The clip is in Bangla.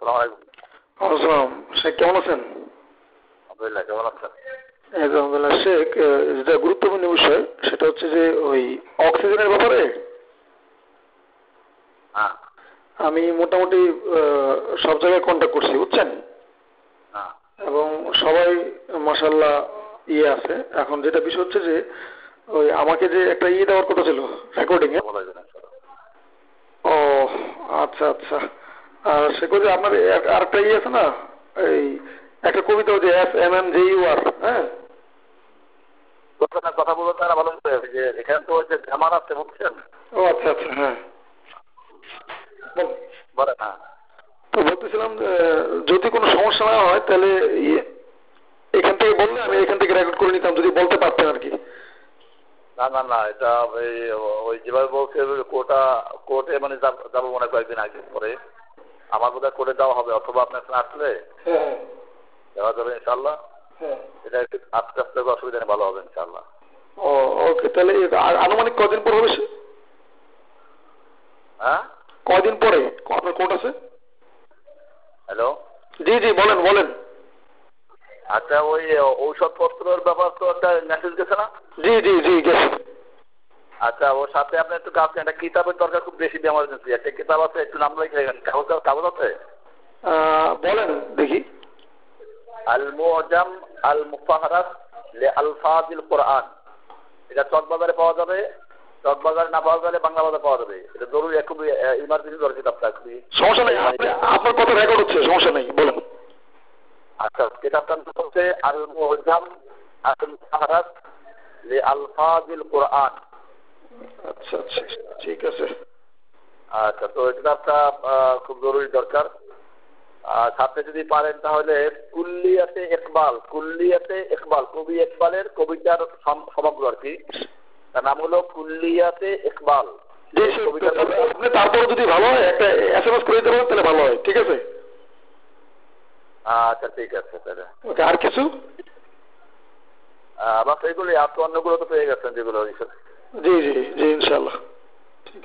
আসসালামু আলাইকুম আসসালাম। শেখ কেমন আছেন? আলহামদুলিল্লাহ কেমন আছেন? আলহামদুলিল্লাহ শেখ যেটা গুরুত্বপূর্ণ বিষয় সেটা হচ্ছে যে ওই অক্সিজেনের ব্যাপারে। হ্যাঁ। আমি মোটামুটি সব জায়গায় কন্ট্যাক্ট করছি বুঝছেন? হ্যাঁ। এবং সবাই মাসাল্লাহ ইয়ে আছে। এখন যেটা বিষয় হচ্ছে যে ওই আমাকে যে একটা ইয়ে দেওয়ার কথা ছিল রেকর্ডিং এ বলা যাবে ইনশাআল্লাহ। ও আচ্ছা আচ্ছা। আর সে আপনার আরেকটা ইয়ে আছে না এই একটা কবিতা যে F M M J U আর হ্যাঁ? কথা বলতে তারা ভালো করে যে এখানে তো যে আছে বুঝছেন? ও আচ্ছা আচ্ছা হ্যাঁ। না তো বলতেছিলাম যদি কোনো সমস্যা না হয় তাহলে ইয়ে এখান থেকে বললে আমি এখান থেকে রেকর্ড করে নিতাম যদি বলতে পারতেন আর কি। না না না এটা ওই ওই যেভাবে বলছে ওই কোর্টা মানে যাব মনে কয়েকদিন আগে পরে। আমার বোধহয় করে দেওয়া হবে অথবা আপনার এখানে আসলে হ্যাঁ। দেওয়া যাবে ইনশাল্লাহ হ্যাঁ। এটা একটু আস্তে আস্তে অসুবিধা নেই ভালো হবে ইনশাল্লাহ ও ওকে তাহলে আনুমানিক কদিন পর হবে সে? হ্যাঁ? কদিন পরে? আপনার কোর্ট আছে? হ্যালো? জি জি বলেন বলেন। আচ্ছা ওই ঔষধপত্রের ব্যাপার তো একটা মেসেজ গেছে না? জি জি জি গেছে। আচ্ছা ওর সাথে আপনি একটু কাজ একটা কিতাবের দরকার খুব বেশি এমার্জেন্সি একটা কিতাব আছে একটু নাম লিখে কাগজ কাগজ আছে? বলেন দেখি। আল মুআজাম আল মুফাহারাত লি আলফাজিল কোরআন। এটা চকবাজারে পাওয়া যাবে চকবাজারে না পাওয়া গেলে বাংলা বাজারে পাওয়া যাবে। এটা জরুরি খুবই ইমার্জেন্সি দরকার কিতাবটা খুবই সমস্যা নেই আপনি- আপনার কথা রেকর্ড হচ্ছে সমস্যা নেই বলেন। আচ্ছা কিতাবটার নাম হচ্ছে আল মুআজাম আল মুফাহারাত লি আলফাজিল কোরআন। আচ্ছা আচ্ছা ঠিক আছে। আচ্ছা তো কিতাবটা আহ, খুব জরুরি দরকার। আর সাথে যদি পারেন তাহলে কুল্লিয়াতে ইকবাল কুল্লিয়াতে ইকবাল কবি ইকবালের কবিতার সমগ্র আর কি। তার নাম হলো কুল্লিয়াতে কবিতার আপনি তারপরে যদি ভালো হয় একটা এস এম এস করে দিতে পারেন তাহলে ভালো হয় ঠিক আছে? আচ্ছা ঠিক আছে তাহলে। আর কিছু? বাস এইগুলি আর তো অন্যগুলো তো পেয়ে গেছেন যেগুলো এইসব জি জি জি ইনশাল্লাহ ঠিক